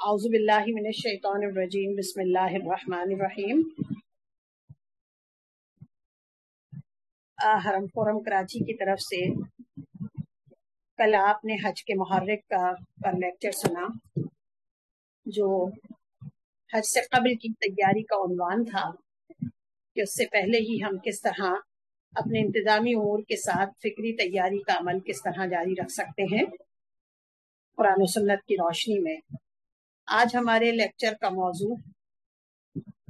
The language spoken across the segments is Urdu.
اعوذ باللہ من الشیطان الرجیم، بسم اللہ الرحمن الرحیم. حرم فورم کراچی کی طرف سے کل آپ نے حج کے محرک کا پر لیکچر سنا، جو حج سے قبل کی تیاری کا عنوان تھا کہ اس سے پہلے ہی ہم کس طرح اپنے انتظامی امور کے ساتھ فکری تیاری کا عمل کس طرح جاری رکھ سکتے ہیں۔ قرآن و سنت کی روشنی میں آج ہمارے لیکچر کا موضوع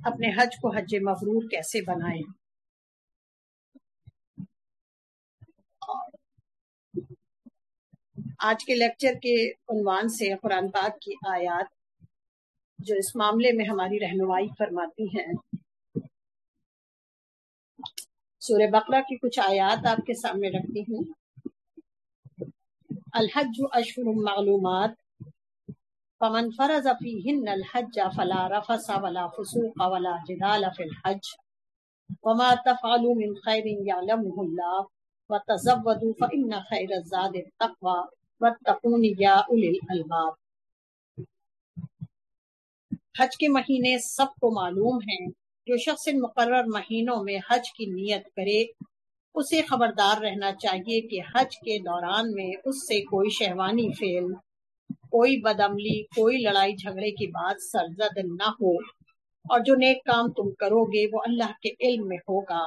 اپنے حج کو حج مغرور کیسے بنائیں۔ آج کے لیکچر کے عنوان سے قرآن پاک کی آیات جو اس معاملے میں ہماری رہنمائی فرماتی ہیں۔ سورہ بقرہ کی کچھ آیات آپ کے سامنے رکھتی ہوں۔ الحج اشہر معلومات فمن فرض فیہن الحج فلا رفس ولا فسوق ولا جدال فی الحج. وما تفعلوا من خیر یعلمه اللہ وتزودوا فإن خیر الزاد التقوى. واتقون یا اولی الالباب حج کے مہینے سب کو معلوم ہیں. جو شخص مقرر مہینوں میں حج کی نیت کرے، اسے خبردار رہنا چاہیے کہ حج کے دوران میں اس سے کوئی شہوانی فیل کوئی بدعملی، کوئی لڑائی جھگڑے کی بات سرزد نہ ہو اور جو نیک کام تم کرو گے وہ اللہ کے علم میں ہوگا۔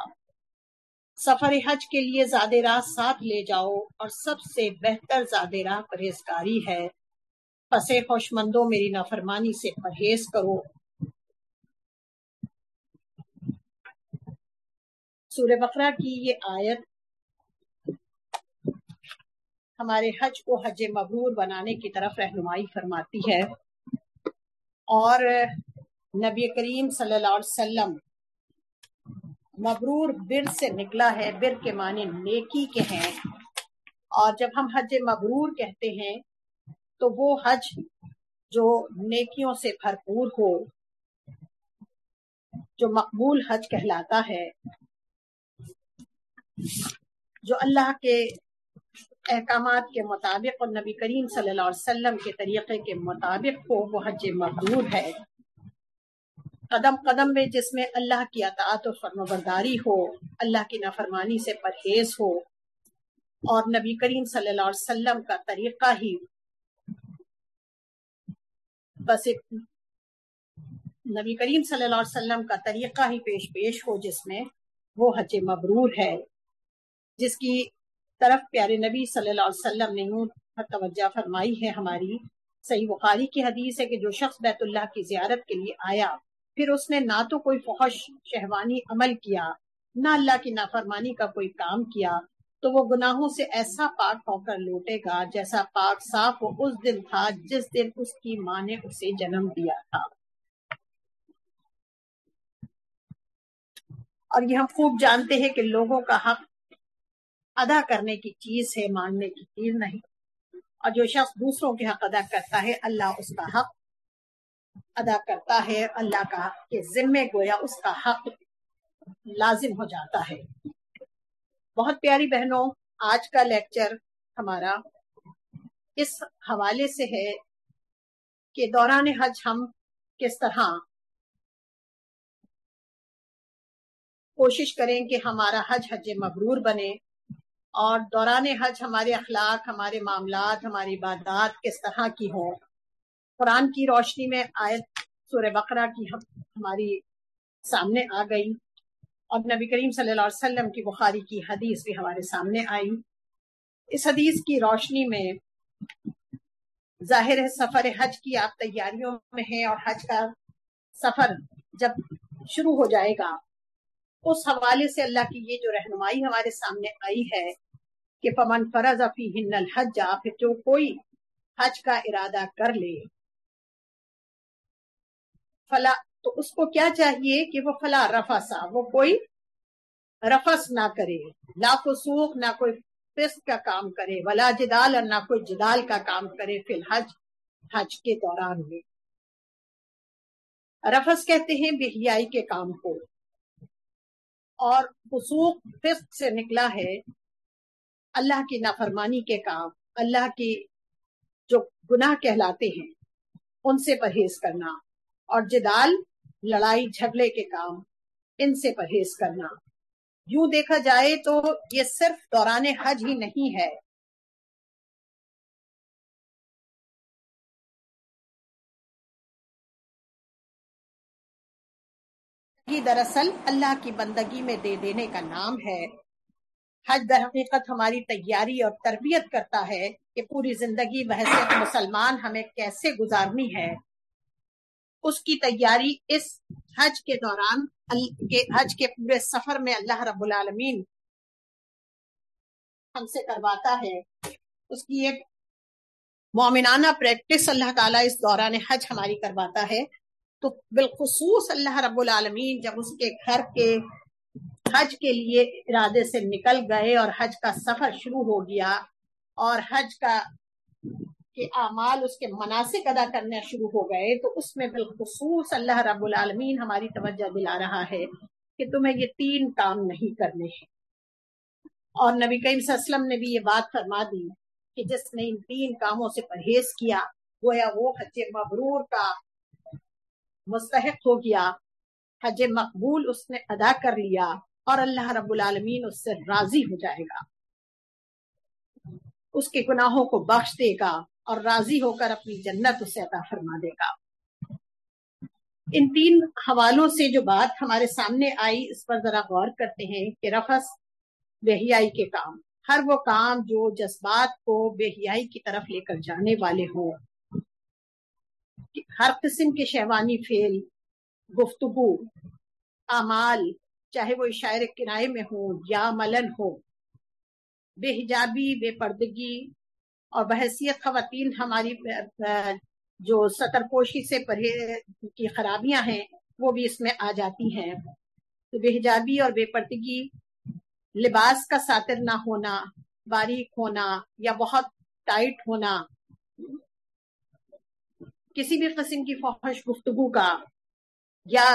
سفر حج کے لیے زیادہ راہ ساتھ لے جاؤ اور سب سے بہتر زیادہ راہ پرہیزگاری ہے۔ پسے خوش مندوں میری نافرمانی سے پرہیز کرو۔ سورہ بقرہ کی یہ آیت ہمارے حج کو حج مبرور بنانے کی طرف رہنمائی فرماتی ہے۔ اور نبی کریم صلی اللہ علیہ وسلم مبرور بر سے نکلا ہے، بر کے معنی نیکی کے ہیں۔ اور جب ہم حج مبرور کہتے ہیں، تو وہ حج جو نیکیوں سے بھرپور ہو، جو مقبول حج کہلاتا ہے، جو اللہ کے احکامات کے مطابق اور نبی کریم صلی اللہ علیہ وسلم کے طریقے کے مطابق ہو وہ حج مقبول ہے۔ قدم قدم میں جس میں اللہ کی اطاعت و فرم برداری ہو، اللہ کی نافرمانی سے پرہیز ہو اور نبی کریم صلی اللہ علیہ وسلم کا طریقہ ہی بس نبی کریم صلی اللہ علیہ وسلم کا طریقہ ہی پیش پیش ہو جس میں وہ حج مبرور ہے، جس کی طرف پیارے نبی صلی اللہ علیہ وسلم نے یوں توجہ فرمائی ہے ہماری صحیح بخاری کی حدیث ہے کہ جو شخص بیت اللہ کی زیارت کے لیے آیا، پھر اس نے نہ تو کوئی فحش، شہوانی عمل کیا، نہ اللہ کی نافرمانی کا کوئی کام کیا، تو وہ گناہوں سے ایسا پاک ہو کر لوٹے گا جیسا پاک صاف وہ اس دن تھا جس دن اس کی ماں نے اسے جنم دیا تھا۔ اور یہ ہم خوب جانتے ہیں کہ لوگوں کا حق ادا کرنے کی چیز ہے ماننے کی چیز نہیں۔ اور جو شخص دوسروں کے حق ادا کرتا ہے، اللہ اس کا حق ادا کرتا ہے۔ اللہ کا کہ ذمے گویا اس کا حق لازم ہو جاتا ہے۔ بہت پیاری بہنوں، آج کا لیکچر ہمارا اس حوالے سے ہے کہ دوران حج ہم کس طرح کوشش کریں کہ ہمارا حج حج مبرور بنے۔ اور دوران حج ہمارے اخلاق، ہمارے معاملات، ہماری عبادات کس طرح کی ہوں؟ قرآن کی روشنی میں آیت سورہ بقرہ کی ہماری سامنے آ گئی اور نبی کریم صلی اللہ علیہ وسلم کی بخاری کی حدیث بھی ہمارے سامنے آئی۔ اس حدیث کی روشنی میں ظاہر ہے سفر حج کی آپ تیاریوں میں ہیں اور حج کا سفر جب شروع ہو جائے گا، اس حوالے سے اللہ کی یہ جو رہنمائی ہمارے سامنے آئی ہے کہ پمن فرض ہن الحج پھر جو کوئی حج کا ارادہ کر لے۔ فلا، تو اس کو کیا چاہیے کہ وہ فلا رفسا وہ کوئی رفس نہ کرے، لا فسوق، نہ کوئی فسق کا کام کرے، ولا جدال اور نہ کوئی جدال کا کام کرے فی الحج، حج کے دوران میں۔ رفس کہتے ہیں بہیائی کے کام کو۔ اور فسوق، فسق سے نکلا ہے اللہ کی نافرمانی کے کام، اللہ کی جو گناہ کہلاتے ہیں، ان سے پرہیز کرنا اور جدال، لڑائی، جھگڑے کے کام، ان سے پرہیز کرنا۔ یوں دیکھا جائے تو یہ صرف دوران حج ہی نہیں ہے۔ دراصل اللہ کی بندگی میں دے دینے کا نام ہے۔ حج در حقیقت ہماری تیاری اور تربیت کرتا ہے کہ پوری زندگی بحثیت مسلمان ہمیں کیسے گزارنی ہے۔ اس کی تیاری اس حج کے دوران حج کے پورے سفر میں اللہ رب العالمین ہم سے کرواتا ہے۔ اس کی ایک مومنانہ پریکٹس اللہ تعالیٰ اس دوران حج ہماری کرواتا ہے۔ تو بالخصوص اللہ رب العالمین جب اس کے گھر کے حج کے لیے ارادے سے نکل گئے اور حج کا سفر شروع ہو گیا اور حج کا کے اعمال اس کے مناسب ادا کرنا شروع ہو گئے تو اس میں بالخصوص اللہ رب العالمین ہماری توجہ دلا رہا ہے کہ تمہیں یہ تین کام نہیں کرنے ہیں۔ اور نبی کریم صلی اللہ علیہ وسلم نے بھی یہ بات فرما دی کہ جس نے ان تین کاموں سے پرہیز کیا، گویا وہ حج مبرور کا مستحق ہو گیا، حج مقبول اس نے ادا کر لیا۔ اور اللہ رب العالمین اس سے راضی ہو جائے گا۔ اس کے گناہوں کو بخش دے گا اور راضی ہو کر اپنی جنت اسے عطا فرما دے گا۔ ان تین حوالوں سے جو بات ہمارے سامنے آئی، اس پر ذرا غور کرتے ہیں کہ رفس بےحیائی کے کام، ہر وہ کام جو جذبات کو بےحیائی کی طرف لے کر جانے والے ہوں۔ ہر قسم کے شہوانی فیل گفتگو، اعمال چاہے وہ شاعر کرائے میں ہو یا ملن ہو۔ بے حجابی، بے پردگی اور بحثیت خواتین ہماری، جو سطر پوشی سے پڑھے کی خرابیاں ہیں، وہ بھی اس میں آ جاتی ہیں۔ تو بے حجابی اور بے پردگی، لباس کا ساتر نہ ہونا، باریک ہونا یا بہت ٹائٹ ہونا، کسی بھی قسم کی فوش گفتگو کا یا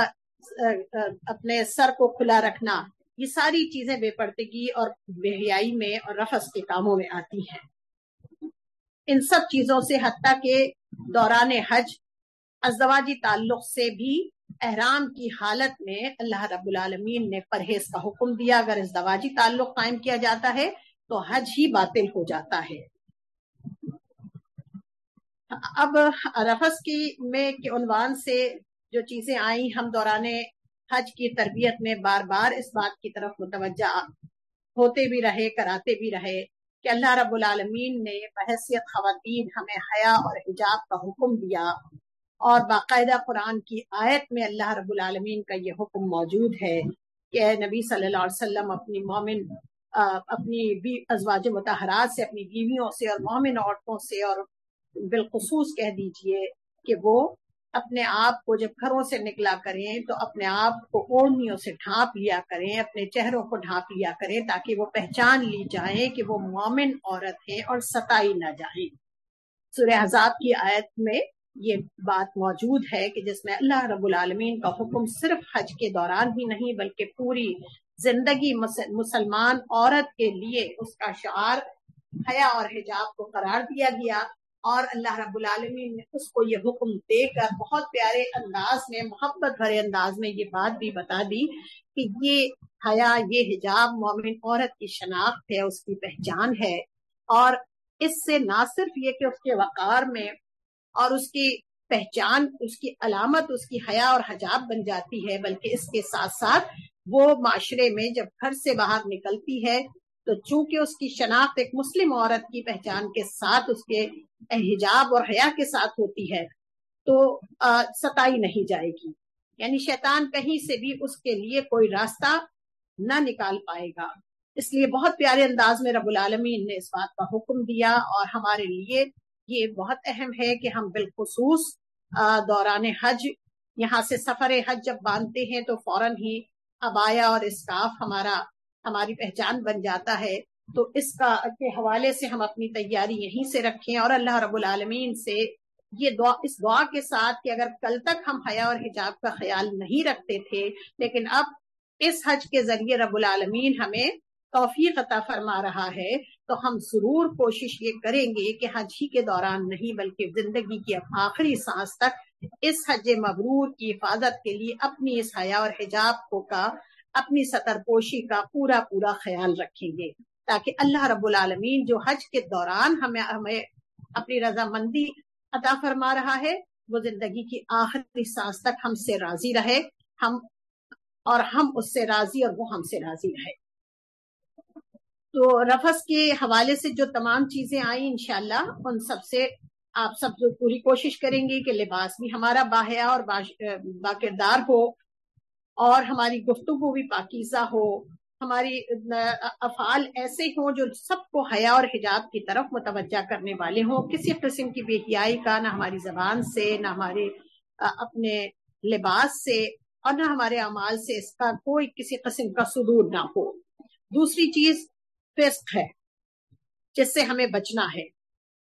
اپنے سر کو کھلا رکھنا، یہ ساری چیزیں بے پردگی اور بے حیائی میں اور رفس کے کاموں میں آتی ہیں۔ ان سب چیزوں سے حتیٰ کہ دوران حج ازدواجی تعلق سے بھی احرام کی حالت میں اللہ رب العالمین نے پرہیز کا حکم دیا۔ اگر ازدواجی تعلق قائم کیا جاتا ہے تو حج ہی باطل ہو جاتا ہے۔ اب رفس کی میں کے عنوان سے جو چیزیں آئیں، ہم دوران حج کی تربیت میں بار بار اس بات کی طرف متوجہ ہوتے بھی رہے، کراتے بھی رہے کہ اللہ رب العالمین نے بحثیت خواتین ہمیں حیا اور حجاب کا حکم دیا اور باقاعدہ قرآن کی آیت میں اللہ رب العالمین کا یہ حکم موجود ہے کہ نبی صلی اللہ علیہ وسلم، اپنی مومن اپنی ازواج متحرات سے، اپنی بیویوں سے اور مومن عورتوں سے اور بالخصوص کہہ دیجیے کہ وہ اپنے آپ کو جب گھروں سے نکلا کریں تو اپنے آپ کو اوڑھنیوں سے ڈھانپ لیا کریں، اپنے چہروں کو ڈھانپ لیا کریں تاکہ وہ پہچان لی جائیں کہ وہ مومن عورت ہیں اور ستائی نہ جائیں۔ سورہ حضاب کی آیت میں یہ بات موجود ہے کہ جس میں اللہ رب العالمین کا حکم صرف حج کے دوران ہی نہیں بلکہ پوری زندگی مسلمان عورت کے لیے اس کا شعار، حیا اور حجاب کو قرار دیا گیا۔ اور اللہ رب العالمین نے اس کو یہ حکم دے کر بہت پیارے انداز میں، محبت بھرے انداز میں یہ بات بھی بتا دی کہ یہ حیا، یہ حجاب مومن عورت کی شناخت ہے، اس کی پہچان ہے۔ اور اس سے نہ صرف یہ کہ اس کے وقار میں اور اس کی پہچان، اس کی علامت، اس کی حیا اور حجاب بن جاتی ہے، بلکہ اس کے ساتھ ساتھ وہ معاشرے میں جب گھر سے باہر نکلتی ہے تو چونکہ اس کی شناخت ایک مسلم عورت کی پہچان کے ساتھ اس کے حجاب اور حیا کے ساتھ ہوتی ہے، تو ستائی نہیں جائے گی۔ یعنی شیطان کہیں سے بھی اس کے لیے کوئی راستہ نہ نکال پائے گا۔ اس لیے بہت پیارے انداز میں رب العالمین نے اس بات کا حکم دیا اور ہمارے لیے یہ بہت اہم ہے کہ ہم بالخصوص دوران حج، یہاں سے سفر حج جب باندھتے ہیں تو فوراً ہی ابایا اور اسکاف ہمارا ہماری پہچان بن جاتا ہے، تو اس کا کے حوالے سے ہم اپنی تیاری یہیں سے رکھیں اور اللہ رب العالمین سے یہ دعا، اس دعا کے ساتھ کہ اگر کل تک ہم حیا اور حجاب کا خیال نہیں رکھتے تھے، لیکن اب اس حج کے ذریعے رب العالمین ہمیں توفیق عطا فرما رہا ہے، تو ہم ضرور کوشش یہ کریں گے کہ حج ہی کے دوران نہیں بلکہ زندگی کی آخری سانس تک اس حج مبرور کی حفاظت کے لیے اپنی اس حیا اور حجاب کو کا اپنی سطر پوشی کا پورا پورا خیال رکھیں گے تاکہ اللہ رب العالمین جو حج کے دوران ہمیں ہمیں اپنی رضامندی عطا فرما رہا ہے، وہ زندگی کی آخری سانس تک ہم سے راضی رہے، ہم اور ہم اس سے راضی اور وہ ہم سے راضی رہے۔ تو رفس کے حوالے سے جو تمام چیزیں آئیں انشاءاللہ، ان سب سے آپ سب پوری کوشش کریں گے کہ لباس بھی ہمارا باحیا اور باکردار ہو۔ اور ہماری گفتگو بھی پاکیزہ ہو، ہماری افعال ایسے ہوں جو سب کو حیا اور حجاب کی طرف متوجہ کرنے والے ہوں۔ کسی قسم کی بے حیائی کا نہ ہماری زبان سے، نہ ہمارے اپنے لباس سے اور نہ ہمارے اعمال سے اس کا کوئی کسی قسم کا صدور نہ ہو۔ دوسری چیز فسق ہے، جس سے ہمیں بچنا ہے۔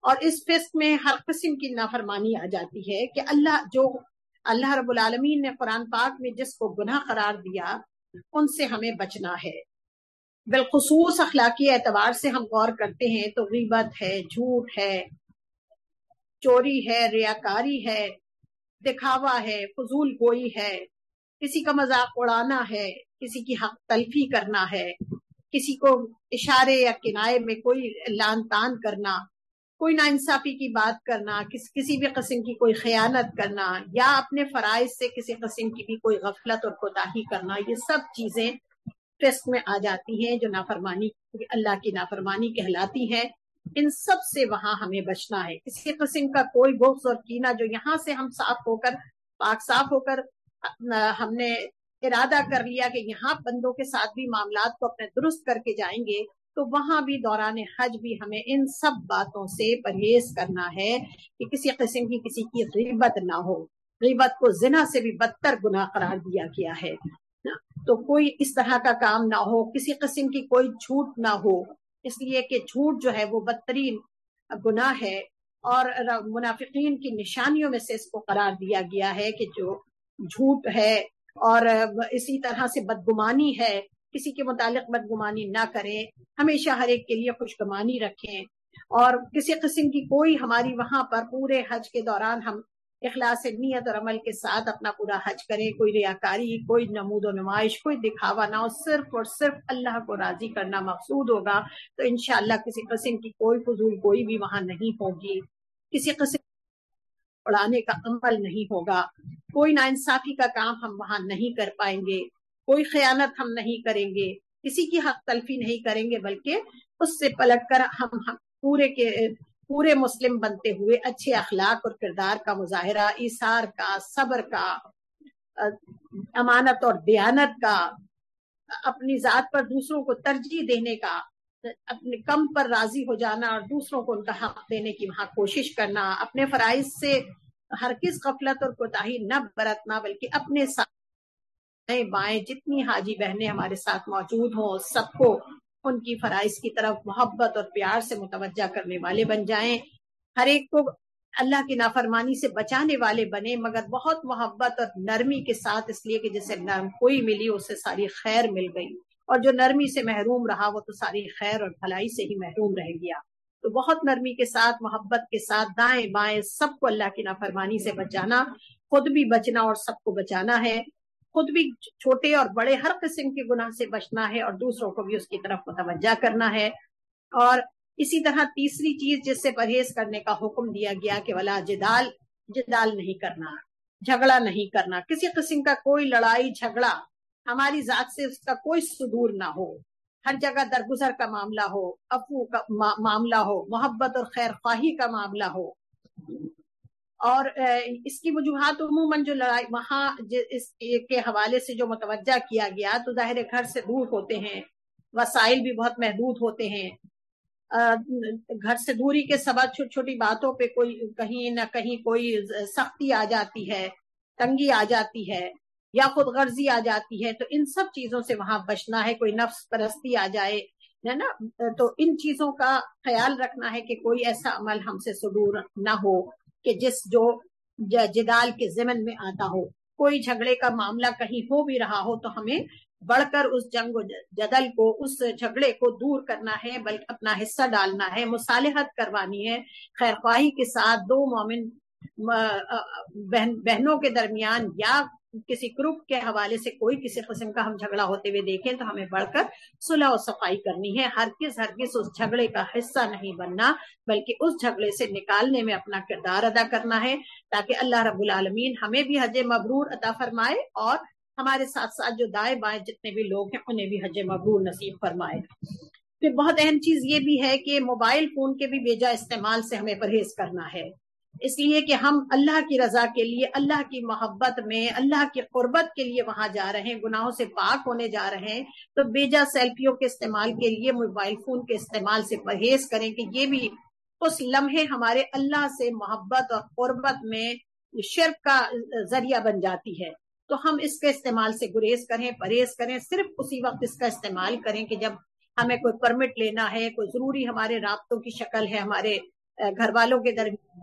اور اس فسق میں ہر قسم کی نافرمانی آ جاتی ہے کہ اللہ جو اللہ رب العالمین نے قرآن پاک میں جس کو گناہ قرار دیا، ان سے ہمیں بچنا ہے۔ بالخصوص اخلاقی اعتبار سے ہم غور کرتے ہیں تو غیبت ہے، جھوٹ ہے، چوری ہے، ریاکاری ہے، دکھاوا ہے، فضول گوئی ہے، کسی کا مذاق اڑانا ہے، کسی کی حق تلفی کرنا ہے، کسی کو اشارے یا کنائے میں کوئی لان تان کرنا۔ کوئی نا انصافی کی بات کرنا، کس، کسی بھی قسم کی کوئی خیانت کرنا یا اپنے فرائض سے کسی قسم کی بھی کوئی غفلت اور کوتاہی کرنا، یہ سب چیزیں فسق میں آ جاتی ہیں جو نافرمانی، اللہ کی نافرمانی کہلاتی ہے ان سب سے وہاں ہمیں بچنا ہے۔ کسی قسم کا کوئی بغض اور کینہ جو یہاں سے ہم صاف ہو کر، پاک صاف ہو کر ہم نے ارادہ کر لیا کہ یہاں بندوں کے ساتھ بھی معاملات کو اپنے درست کر کے جائیں گے تو وہاں بھی دوران حج بھی ہمیں ان سب باتوں سے پرہیز کرنا ہے کہ کسی قسم کی کسی کی غیبت نہ ہو۔ غیبت کو زنا سے بھی بدتر گناہ قرار دیا گیا ہے۔ تو کوئی اس طرح کا کام نہ ہو، کسی قسم کی کوئی جھوٹ نہ ہو۔ اس لیے کہ جھوٹ جو ہے وہ بدترین گناہ ہے اور منافقین کی نشانیوں میں سے اس کو قرار دیا گیا ہے کہ جو جھوٹ ہے اور اسی طرح سے بدگمانی ہے۔ کسی کے متعلق بدگمانی نہ کریں، ہمیشہ ہر ایک کے لیے خوشگمانی رکھیں۔ اور کسی قسم کی کوئی ہماری وہاں پر پورے حج کے دوران ہم اخلاص نیت اور عمل کے ساتھ اپنا پورا حج کریں، کوئی ریاکاری، کوئی نمود و نمائش، کوئی دکھاوا نہ ہو، صرف اور صرف اللہ کو راضی کرنا مقصود ہوگا، تو انشاءاللہ کسی قسم کی کوئی فضول کوئی بھی وہاں نہیں ہوگی۔ کسی قسم اڑانے کا عمل نہیں ہوگا۔ کوئی ناانصافی کا کام ہم وہاں نہیں کر پائیں گے۔ کوئی خیانت ہم نہیں کریں گے، کسی کی حق تلفی نہیں کریں گے، بلکہ اس سے پلٹ کر ہم پورے کے، پورے مسلم بنتے ہوئے اچھے اخلاق اور کردار کا مظاہرہ، ایثار کا، صبر کا، امانت اور دیانت کا، اپنی ذات پر دوسروں کو ترجیح دینے کا، اپنے کم پر راضی ہو جانا اور دوسروں کو ان کا حق دینے کی وہاں کوشش کرنا، اپنے فرائض سے ہر کس غفلت اور کوتاہی نہ برتنا، بلکہ اپنے ساتھ بائیں جتنی حاجی بہنیں ہمارے ساتھ موجود ہوں، سب کو ان کی فرائض کی طرف محبت اور پیار سے متوجہ کرنے والے بن جائیں۔ ہر ایک کو اللہ کی نافرمانی سے بچانے والے بنے مگر بہت محبت اور نرمی کے ساتھ اس لیے کہ جسے نرم کوئی ملی، اسے ساری خیر مل گئی۔ اور جو نرمی سے محروم رہا، وہ تو ساری خیر اور بھلائی سے ہی محروم رہ گیا۔ تو بہت نرمی کے ساتھ، محبت کے ساتھ دائیں بائیں سب کو اللہ کی نافرمانی سے بچانا، خود بھی بچنا اور سب کو بچانا ہے۔ خود بھی چھوٹے اور بڑے ہر قسم کے گناہ سے بچنا ہے اور دوسروں کو بھی اس کی طرف متوجہ کرنا ہے۔ اور اسی طرح تیسری چیز جس سے پرہیز کرنے کا حکم دیا گیا کہ ولا جدال جدال نہیں کرنا، جھگڑا نہیں کرنا۔ کسی قسم کا کوئی لڑائی، جھگڑا ہماری ذات سے اس کا کوئی صدور نہ ہو۔ ہر جگہ درگزر کا معاملہ ہو افو کا معاملہ ہو، محبت اور خیر خواہی کا معاملہ ہو۔ اور اس کی وجوہات عموماً جو لڑائی، وہاں اس کے حوالے سے جو متوجہ کیا گیا تو ظاہر گھر سے دور ہوتے ہیں، وسائل بھی بہت محدود ہوتے ہیں۔ گھر سے دوری کے سبب چھوٹی چھوٹی باتوں پہ کوئی کہیں نہ کہیں کوئی سختی آ جاتی ہے، تنگی آ جاتی ہے یا خود غرضی آ جاتی ہے تو ان سب چیزوں سے وہاں بچنا ہے، کوئی نفس پرستی آ جائے، ہے نا؟ تو ان چیزوں کا خیال رکھنا ہے کہ کوئی ایسا عمل ہم سے صدور نہ ہو۔ کہ جس جو جدال کے ضمن میں آتا ہو، کوئی جھگڑے کا معاملہ کہیں ہو بھی رہا ہو، تو ہمیں بڑھ کر اس جنگ و جدل کو، اس جھگڑے کو دور کرنا ہے، بلکہ اپنا حصہ ڈالنا ہے، مصالحت کروانی ہے۔ خیر خواہی کے ساتھ دو مومن بہنوں کے درمیان یا کسی گروپ کے حوالے سے کوئی کسی قسم کا ہم جھگڑا ہوتے ہوئے دیکھیں تو ہمیں بڑھ کر صلح و صفائی کرنی ہے۔ ہر کس ہر کس اس جھگڑے کا حصہ نہیں بننا، بلکہ اس جھگڑے سے نکالنے میں اپنا کردار ادا کرنا ہے تاکہ اللہ رب العالمین ہمیں بھی حج مبرور عطا فرمائے اور ہمارے ساتھ ساتھ جو دائیں بائیں جتنے بھی لوگ ہیں، انہیں بھی حج مبرور نصیب فرمائے۔ پھر بہت اہم چیز یہ بھی ہے کہ موبائل فون کے بھی بیجا استعمال سے ہمیں پرہیز کرنا ہے۔ اس لیے کہ ہم اللہ کی رضا کے لیے، اللہ کی محبت میں، اللہ کی قربت کے لیے وہاں جا رہے ہیں، گناہوں سے پاک ہونے جا رہے ہیں۔ تو بیجا سیلفیوں کے استعمال کے لیے، موبائل فون کے استعمال سے پرہیز کریں کہ یہ بھی اس لمحے ہمارے اللہ سے محبت اور قربت میں شرک کا ذریعہ بن جاتی ہے۔ تو ہم اس کے استعمال سے گریز کریں، پرہیز کریں، صرف اسی وقت اس کا استعمال کریں کہ جب ہمیں کوئی پرمٹ لینا ہے، کوئی ضروری ہمارے رابطوں کی شکل ہے، ہمارے گھر والوں کے درمیان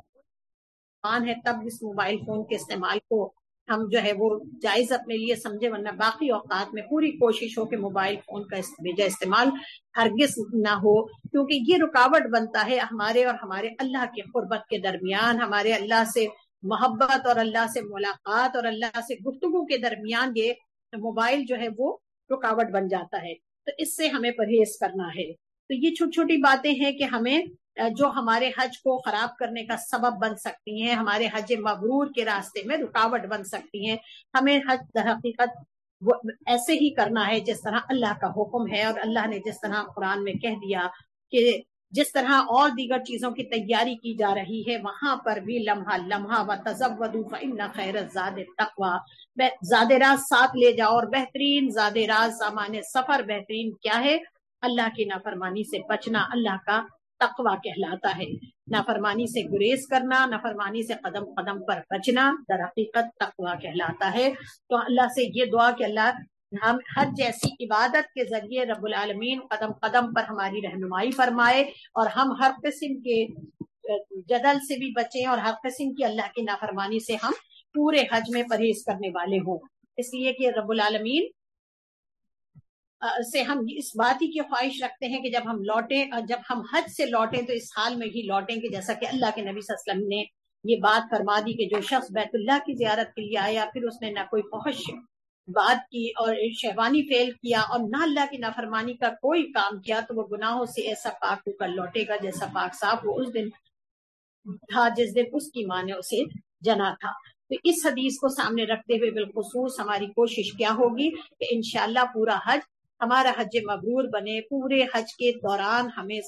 ہے، تب اس موبائل فون کے استعمال کو ہم جو ہے وہ جائز اپنے لیے سمجھے ورنہ باقی اوقات میں پوری کوشش ہو کہ موبائل فون کا بیجا استعمال ہرگز نہ ہو، کیونکہ یہ رکاوٹ بنتا ہے ہمارے اور ہمارے اللہ کے قربت کے درمیان، ہمارے اللہ سے محبت اور اللہ سے ملاقات اور اللہ سے گفتگو کے درمیان یہ موبائل جو ہے وہ رکاوٹ بن جاتا ہے۔ تو اس سے ہمیں پرہیز کرنا ہے۔ تو یہ چھوٹی چھوٹی باتیں ہیں کہ ہمیں جو ہمارے حج کو خراب کرنے کا سبب بن سکتی ہیں، ہمارے حج مبرور کے راستے میں رکاوٹ بن سکتی ہیں۔ ہمیں حج در حقیقت ایسے ہی کرنا ہے جس طرح اللہ کا حکم ہے اور اللہ نے جس طرح قرآن میں کہہ دیا کہ جس طرح اور دیگر چیزوں کی تیاری کی جا رہی ہے، وہاں پر بھی لمحہ لمحہ و فإن خیر زاد تقوا زاد راز ساتھ لے جاؤ اور بہترین زاد راز سامان سفر بہترین کیا ہے؟ اللہ کی نافرمانی سے بچنا، اللہ کا تقوا کہلاتا ہے۔ نافرمانی سے گریز کرنا نافرمانی سے قدم قدم پر بچنا در حقیقت تقوا کہلاتا ہے۔ تو اللہ سے یہ دعا کہ اللہ ہم ہر جیسی عبادت کے ذریعے رب العالمین قدم قدم پر ہماری رہنمائی فرمائے اور ہم ہر قسم کے جدل سے بھی بچیں اور ہر قسم کی اللہ کی نافرمانی سے ہم پورے حج میں پرہیز کرنے والے ہوں۔ اس لیے کہ رب العالمین سے ہم اس بات ہی کی خواہش رکھتے ہیں کہ جب ہم لوٹیں جب ہم حج سے لوٹیں تو اس حال میں ہی لوٹیں کہ جیسا کہ اللہ کے نبی صلی اللہ علیہ وسلم نے یہ بات فرما دی کہ جو شخص بیت اللہ کی زیارت کے لیے آیا، پھر اس نے نہ کوئی پہنچ بات کی اور شہوانی فیل کیا اور نہ اللہ کی نافرمانی کا کوئی کام کیا تو وہ گناہوں سے ایسا پاک ہو کر لوٹے گا جیسا پاک صاحب وہ اس دن تھا، جس دن اس کی ماں نے اسے جنا تھا۔ تو اس حدیث کو سامنے رکھتے ہوئے بالخصوص ہماری کوشش کیا ہوگی کہ انشاءاللہ پورا حج ہمارا حج مبرور بنے، پورے حج کے دوران ہمیں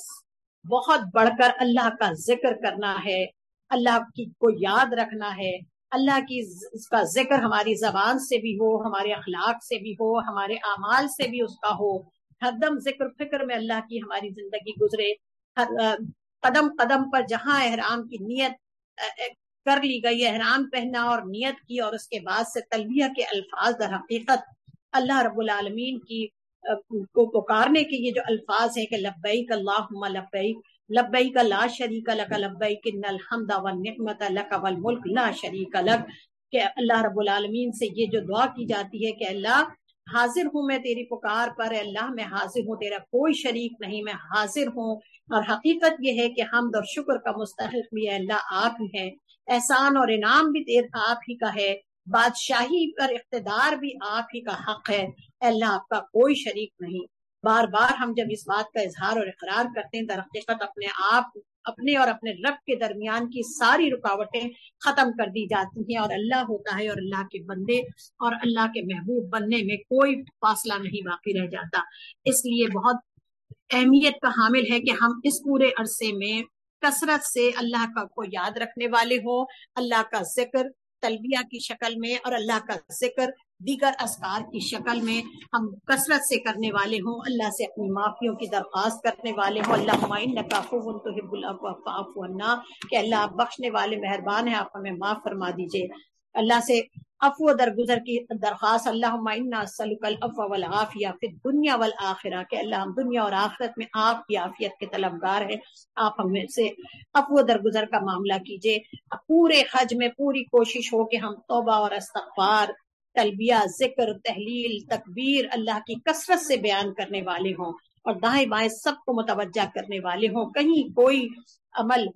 بہت بڑھ کر اللہ کا ذکر کرنا ہے، اللہ کی کو یاد رکھنا ہے، اللہ کی اس کا ذکر ہماری زبان سے بھی ہو، ہمارے اخلاق سے بھی ہو، ہمارے اعمال سے بھی اس کا ہو۔ ہر دم ذکر فکر میں اللہ کی ہماری زندگی گزرے۔ ہر قدم قدم پر جہاں احرام کی نیت کر لی گئی، احرام پہنا اور نیت کی اور اس کے بعد سے تلبیہ کے الفاظ در حقیقت اللہ رب العالمین کی کو پکارنے کے یہ جو الفاظ ہیں کہ لبیک اللہم لبیک لبیک لا شریک لک، لبیک ان الحمد والنعمت لک والملک لا شریک لک۔ کہ اللہ رب العالمین سے یہ جو دعا کی جاتی ہے کہ اللہ حاضر ہوں میں تیری پکار پر اللہ میں حاضر ہوں، تیرا کوئی شریک نہیں، میں حاضر ہوں۔ اور حقیقت یہ ہے کہ حمد اور شکر کا مستحق بھی ہے اللہ آپ ہی ہے احسان اور انعام بھی تیر آپ ہی کا ہے۔ بادشاہی پر اقتدار بھی آپ ہی کا حق ہے۔ اللہ آپ کا کوئی شریک نہیں۔ بار بار ہم جب اس بات کا اظہار اور اقرار کرتے ہیں، در حقیقت اپنے آپ، اپنے اور اپنے رب کے درمیان کی ساری رکاوٹیں ختم کر دی جاتی ہیں اور اللہ ہوتا ہے اور اللہ کے بندے اور اللہ کے محبوب بننے میں کوئی فاصلہ نہیں باقی رہ جاتا۔ اس لیے بہت اہمیت کا حامل ہے کہ ہم اس پورے عرصے میں کثرت سے اللہ کا کو یاد رکھنے والے ہوں، اللہ کا ذکر تلبیہ کی شکل میں اور اللہ کا ذکر، دیگر اذکار کی شکل میں ہم کثرت سے کرنے والے ہوں۔ اللہ سے اپنی معافیوں کی درخواست کرنے والے ہوں۔ اللہ کہ اللہ آپ بخشنے والے مہربان ہیں، آپ ہمیں معاف فرما دیجیے۔ اللہ سے افو درگزر کی درخواست اللہ دنیا والآخرہ، کہ اللہ ہم دنیا اور آخرت میں آپ کی عافیت کے طلبگار ہیں، آپ ہمیں سے افو درگزر کا معاملہ کیجیے۔ پورے حج میں پوری کوشش ہو کہ ہم توبہ اور استغفار، تلبیہ، ذکر، تحلیل، تکبیر اللہ کی کثرت سے بیان کرنے والے ہوں اور دائیں بائیں سب کو متوجہ کرنے والے ہوں۔ کہیں کوئی عمل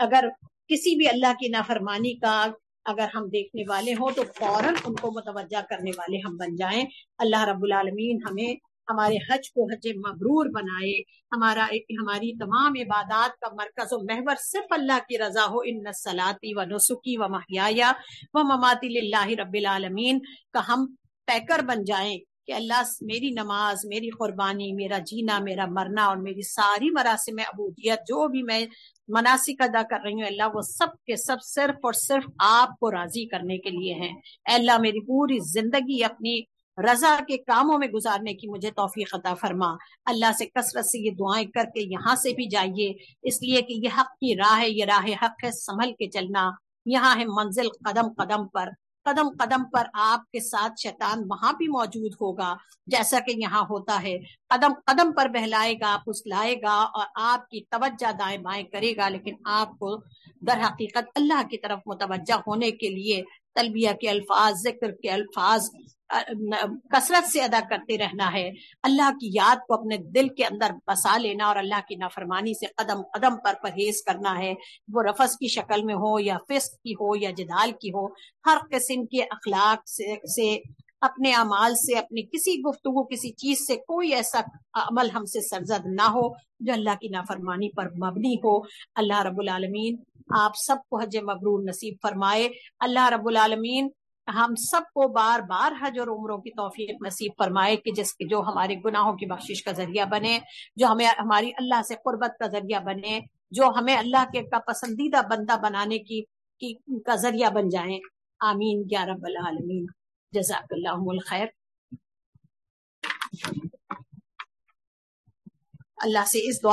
اگر کسی بھی اللہ کی نافرمانی کا اگر ہم دیکھنے والے ہوں تو فوراً ان کو متوجہ کرنے والے ہم بن جائیں۔ اللہ رب العالمین ہمیں ہمارے حج کو حج مبرور بنائے۔ ہمارا ہماری تمام عبادات کا مرکز و محور صرف اللہ کی رضا ہو۔ ان نسلاتی و نسخی و محیا و مماتی اللہ رب العالمین کا ہم پیکر بن جائیں۔ کہ اللہ میری نماز، میری قربانی، میرا جینا، میرا مرنا اور میری ساری مراسم ابودیت جو بھی میں مناسب ادا کر رہی ہوں، اللہ وہ سب کے سب صرف اور صرف آپ کو راضی کرنے کے لیے ہیں۔ اے اللہ میری پوری زندگی اپنی رضا کے کاموں میں گزارنے کی مجھے توفیق عطا فرما۔ اللہ سے کثرت سے یہ دعائیں کر کے یہاں سے بھی جائیے۔ اس لیے کہ یہ حق کی راہ ہے، یہ راہ حق ہے سنبھل کے چلنا۔ یہاں ہے منزل قدم قدم پر۔ قدم قدم پر آپ کے ساتھ شیطان وہاں بھی موجود ہوگا، جیسا کہ یہاں ہوتا ہے۔ قدم قدم پر بہلائے گا، پھسلائے گا اور آپ کی توجہ دائیں بائیں کرے گا، لیکن آپ کو در حقیقت اللہ کی طرف متوجہ ہونے کے لیے تلبیہ کے الفاظ، ذکر کے الفاظ کثرت سے ادا کرتے رہنا ہے۔ اللہ کی یاد کو اپنے دل کے اندر بسا لینا اور اللہ کی نافرمانی سے قدم قدم پر پرہیز کرنا ہے۔ وہ رفس کی شکل میں ہو یا فسق کی ہو یا جدال کی ہو، ہر قسم کے اخلاق سے سے، اپنے اعمال سے، اپنی کسی گفتگو، کسی چیز سے کوئی ایسا عمل ہم سے سرزد نہ ہو جو اللہ کی نافرمانی پر مبنی ہو۔ اللہ رب العالمین آپ سب کو حج مبرور نصیب فرمائے۔ اللہ رب العالمین ہم سب کو بار بار حج اور عمروں کی توفیق نصیب فرمائے کہ جس کے جو ہمارے گناہوں کی بخشش کا ذریعہ بنے، جو ہمیں ہماری اللہ سے قربت کا ذریعہ بنے، جو ہمیں اللہ کے کا پسندیدہ بندہ بنانے کی کی، کا ذریعہ بن جائیں۔ آمین۔ یا رب العالمین۔ جزاک اللہ الخیر۔ اللہ سے اس دعا